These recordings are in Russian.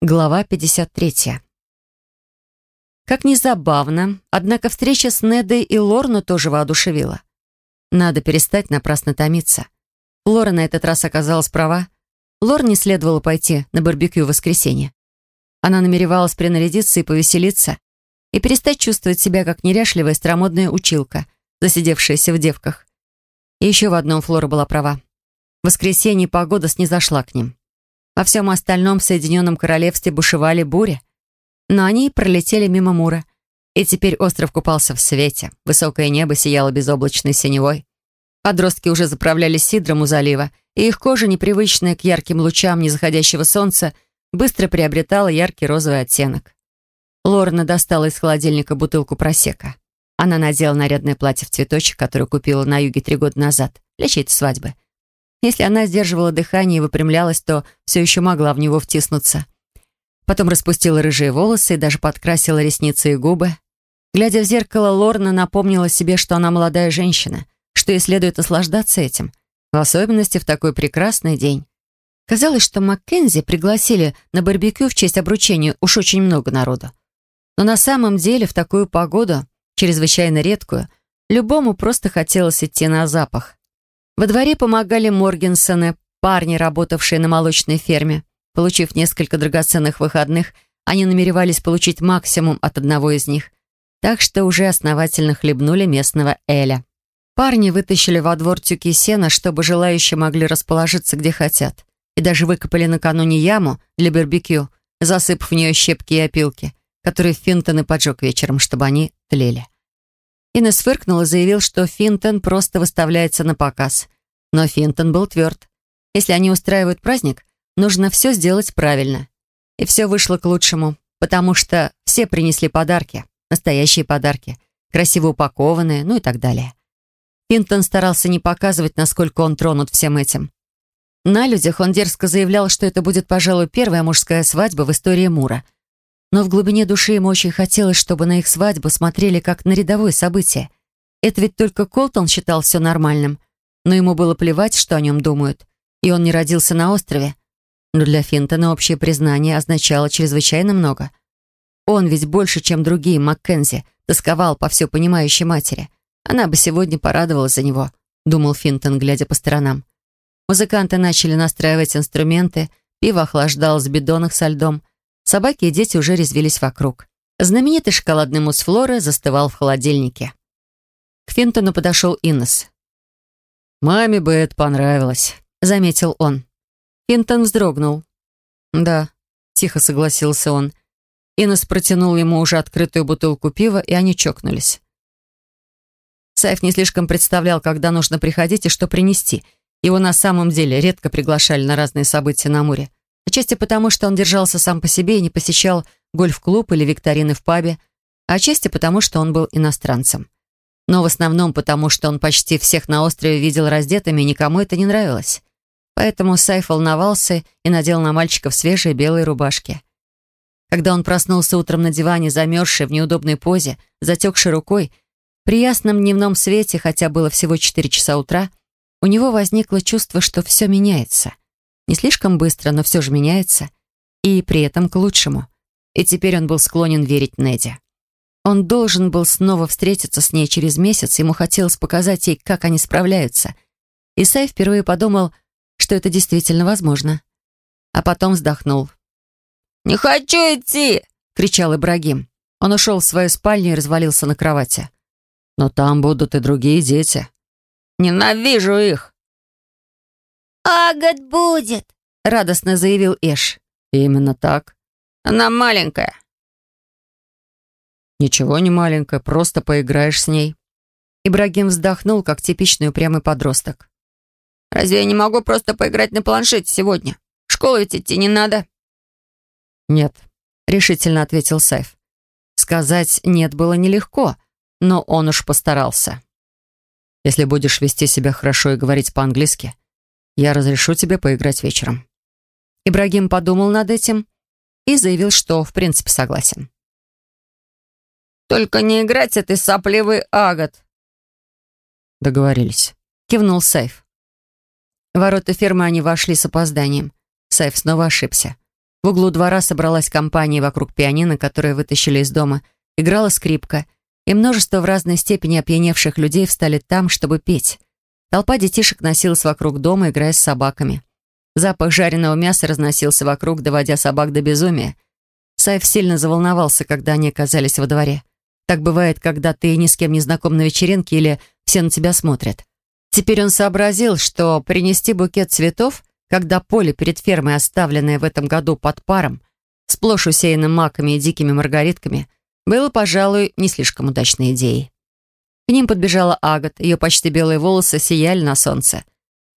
Глава 53. Как ни забавно, однако встреча с Недой и Лорну тоже воодушевила. Надо перестать напрасно томиться. Лора на этот раз оказалась права. Лор не следовало пойти на барбекю в воскресенье. Она намеревалась принарядиться и повеселиться, и перестать чувствовать себя как неряшливая старомодная училка, засидевшаяся в девках. И еще в одном Флора была права. В воскресенье погода снизошла к ним. Во всем остальном Соединенном Королевстве бушевали бури. Но они пролетели мимо Мура. И теперь остров купался в свете. Высокое небо сияло безоблачной синевой. Подростки уже заправлялись сидром у залива, и их кожа, непривычная к ярким лучам незаходящего солнца, быстро приобретала яркий розовый оттенок. Лорна достала из холодильника бутылку просека. Она надела нарядное платье в цветочек, которое купила на юге три года назад, для чьей-то свадьбы. Если она сдерживала дыхание и выпрямлялась, то все еще могла в него втиснуться. Потом распустила рыжие волосы и даже подкрасила ресницы и губы. Глядя в зеркало, Лорна напомнила себе, что она молодая женщина, что ей следует наслаждаться этим, в особенности в такой прекрасный день. Казалось, что Маккензи пригласили на барбекю в честь обручения уж очень много народу. Но на самом деле в такую погоду, чрезвычайно редкую, любому просто хотелось идти на запах. Во дворе помогали Моргенсоны, парни, работавшие на молочной ферме. Получив несколько драгоценных выходных, они намеревались получить максимум от одного из них. Так что уже основательно хлебнули местного Эля. Парни вытащили во двор тюки сена, чтобы желающие могли расположиться где хотят. И даже выкопали накануне яму для барбекю, засыпав в нее щепки и опилки, которые Финтон и поджег вечером, чтобы они тлели. Инес фыркнул и заявил, что Финтон просто выставляется на показ. Но Финтон был тверд. Если они устраивают праздник, нужно все сделать правильно. И все вышло к лучшему, потому что все принесли подарки, настоящие подарки, красиво упакованные, ну и так далее. Финтон старался не показывать, насколько он тронут всем этим. На людях он дерзко заявлял, что это будет, пожалуй, первая мужская свадьба в истории Мура — но в глубине души ему очень хотелось, чтобы на их свадьбу смотрели как на рядовое событие. Это ведь только Колтон считал все нормальным. Но ему было плевать, что о нем думают. И он не родился на острове. Но для Финтона общее признание означало чрезвычайно много. Он ведь больше, чем другие Маккензи, тосковал по все понимающей матери. Она бы сегодня порадовалась за него, думал Финтон, глядя по сторонам. Музыканты начали настраивать инструменты, пиво охлаждалось в бидонах со льдом, Собаки и дети уже резвились вокруг. Знаменитый шоколадный мусс Флоры застывал в холодильнике. К Финтону подошел Иннес. «Маме бы это понравилось», — заметил он. Финтон вздрогнул. «Да», — тихо согласился он. Иннес протянул ему уже открытую бутылку пива, и они чокнулись. Сайф не слишком представлял, когда нужно приходить и что принести. Его на самом деле редко приглашали на разные события на море. Отчасти потому, что он держался сам по себе и не посещал гольф-клуб или викторины в пабе, а отчасти потому, что он был иностранцем. Но в основном потому, что он почти всех на острове видел раздетыми, и никому это не нравилось. Поэтому Сайф волновался и надел на мальчиков свежие белые рубашки. Когда он проснулся утром на диване, замерзший, в неудобной позе, затекшей рукой, при ясном дневном свете, хотя было всего 4 часа утра, у него возникло чувство, что все меняется — не слишком быстро, но все же меняется. И при этом к лучшему. И теперь он был склонен верить Неде. Он должен был снова встретиться с ней через месяц, ему хотелось показать ей, как они справляются. Исай впервые подумал, что это действительно возможно. А потом вздохнул. «Не хочу идти!» — кричал Ибрагим. Он ушел в свою спальню и развалился на кровати. «Но там будут и другие дети». «Ненавижу их!» «Агат будет!» — радостно заявил Эш. «Именно так. Она маленькая». «Ничего не маленькая, просто поиграешь с ней». Ибрагим вздохнул, как типичный упрямый подросток. «Разве я не могу просто поиграть на планшете сегодня? В школу ведь идти не надо». «Нет», — решительно ответил Сайф. Сказать «нет» было нелегко, но он уж постарался. «Если будешь вести себя хорошо и говорить по-английски, я разрешу тебе поиграть вечером». Ибрагим подумал над этим и заявил, что в принципе согласен. «Только не играть этой сопливый агат». «Договорились», — кивнул Сайф. Ворота фермы они вошли с опозданием. Сайф снова ошибся. В углу двора собралась компания вокруг пианино, которое вытащили из дома. Играла скрипка, и множество в разной степени опьяневших людей встали там, чтобы петь. Толпа детишек носилась вокруг дома, играя с собаками. Запах жареного мяса разносился вокруг, доводя собак до безумия. Сайф сильно заволновался, когда они оказались во дворе. Так бывает, когда ты ни с кем не знаком на вечеринке или все на тебя смотрят. Теперь он сообразил, что принести букет цветов, когда поле перед фермой, оставленное в этом году под паром, сплошь усеянным маками и дикими маргаритками, было, пожалуй, не слишком удачной идеей. К ним подбежала Агат, ее почти белые волосы сияли на солнце.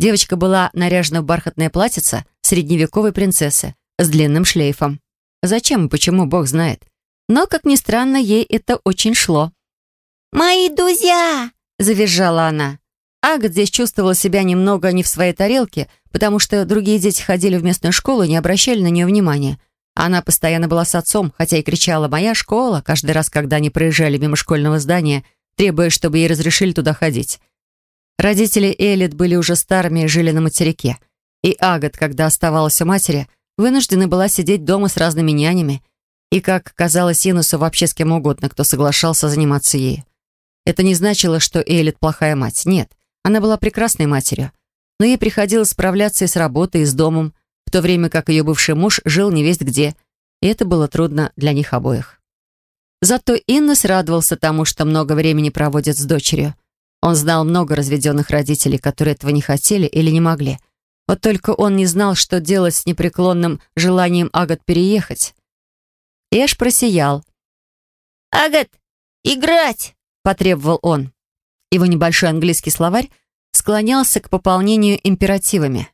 Девочка была наряжена в бархатное платьице средневековой принцессы с длинным шлейфом. Зачем и почему, бог знает. Но, как ни странно, ей это очень шло. «Мои друзья!» — завизжала она. Агат здесь чувствовала себя немного не в своей тарелке, потому что другие дети ходили в местную школу и не обращали на нее внимания. Она постоянно была с отцом, хотя и кричала «Моя школа!» каждый раз, когда они проезжали мимо школьного здания, требуя, чтобы ей разрешили туда ходить. Родители Элит были уже старыми и жили на материке. И Агат, когда оставалась у матери, вынуждена была сидеть дома с разными нянями, и, как казалось Инусу, вообще с кем угодно, кто соглашался заниматься ею. Это не значило, что Элит плохая мать. Нет. Она была прекрасной матерью, но ей приходилось справляться и с работой, и с домом, в то время как ее бывший муж жил невесть где, и это было трудно для них обоих. Зато Иннес радовался тому, что много времени проводит с дочерью. Он знал много разведенных родителей, которые этого не хотели или не могли. Вот только он не знал, что делать с непреклонным желанием Агат переехать. Эш просиял. «Агат, играть!» — потребовал он. Его небольшой английский словарь склонялся к пополнению императивами.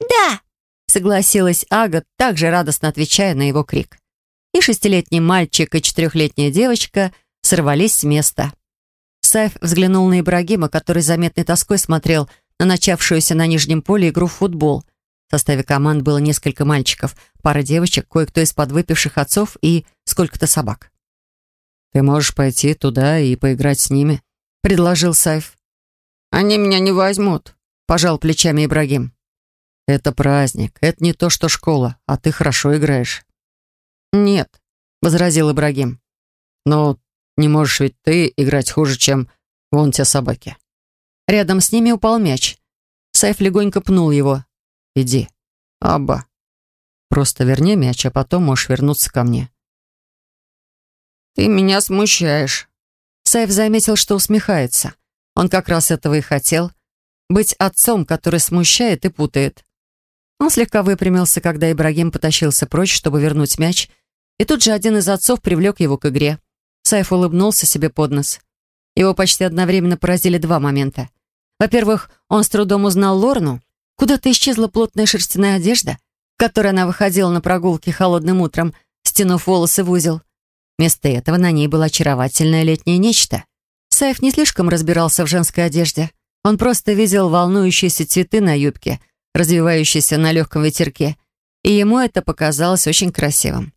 «Да!» — согласилась Ага, также радостно отвечая на его крик. И шестилетний мальчик, и четырехлетняя девочка сорвались с места. Сайф взглянул на Ибрагима, который заметной тоской смотрел на начавшуюся на нижнем поле игру в футбол. В составе команд было несколько мальчиков, пара девочек, кое-кто из подвыпивших отцов и сколько-то собак. «Ты можешь пойти туда и поиграть с ними», — предложил Сайф. «Они меня не возьмут», — пожал плечами Ибрагим. «Это праздник. Это не то, что школа, а ты хорошо играешь». «Нет», — возразил Ибрагим. «Но не можешь ведь ты играть хуже, чем вон те собаки». Рядом с ними упал мяч. Сайф легонько пнул его. «Иди, Абба. Просто верни мяч, а потом можешь вернуться ко мне». «Ты меня смущаешь», Сайф заметил, что усмехается. Он как раз этого и хотел. Быть отцом, который смущает и путает. Он слегка выпрямился, когда Ибрагим потащился прочь, чтобы вернуть мяч, и тут же один из отцов привлек его к игре. Сайф улыбнулся себе под нос. Его почти одновременно поразили два момента. Во-первых, он с трудом узнал Лорну. Куда-то исчезла плотная шерстяная одежда, в которой она выходила на прогулки холодным утром, стянув волосы в узел. Вместо этого на ней было очаровательное летнее нечто. Сайф не слишком разбирался в женской одежде. Он просто видел волнующиеся цветы на юбке, развивающиеся на легком ветерке, и ему это показалось очень красивым.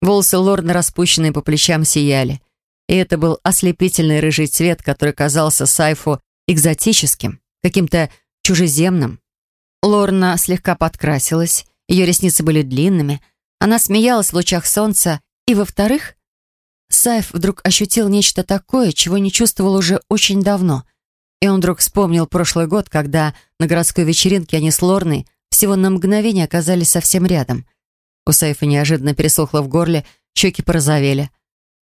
Волосы Лорны, распущенные по плечам, сияли, и это был ослепительный рыжий цвет, который казался Сайфу экзотическим, каким-то чужеземным. Лорна слегка подкрасилась, ее ресницы были длинными, она смеялась в лучах солнца, и, во-вторых, Сайф вдруг ощутил нечто такое, чего не чувствовал уже очень давно. И он вдруг вспомнил прошлый год, когда на городской вечеринке они с Лорной всего на мгновение оказались совсем рядом. У Сайфа неожиданно пересохло в горле, щеки порозовели.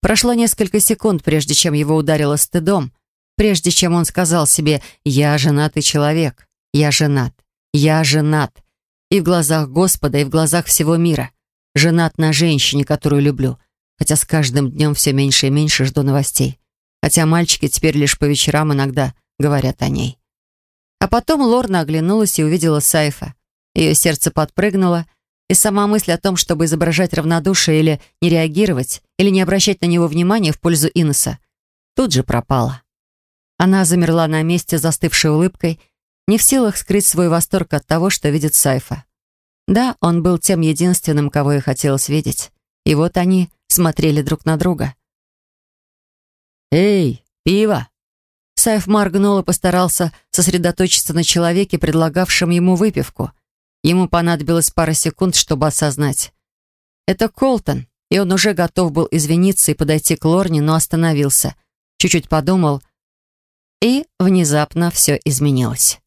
Прошло несколько секунд, прежде чем его ударило стыдом, прежде чем он сказал себе «Я женатый человек, я женат, я женат». И в глазах Господа, и в глазах всего мира. Женат на женщине, которую люблю хотя с каждым днем все меньше и меньше жду новостей. Хотя мальчики теперь лишь по вечерам иногда говорят о ней. А потом Лорна оглянулась и увидела Сайфа. Ее сердце подпрыгнуло, и сама мысль о том, чтобы изображать равнодушие или не реагировать, или не обращать на него внимания в пользу Иноса, тут же пропала. Она замерла на месте, застывшей улыбкой, не в силах скрыть свой восторг от того, что видит Сайфа. Да, он был тем единственным, кого ей хотелось видеть. И вот они смотрели друг на друга. «Эй, пиво!» Сайф моргнул и постарался сосредоточиться на человеке, предлагавшем ему выпивку. Ему понадобилось пара секунд, чтобы осознать. Это Колтон, и он уже готов был извиниться и подойти к Лорне, но остановился. Чуть-чуть подумал, и внезапно все изменилось.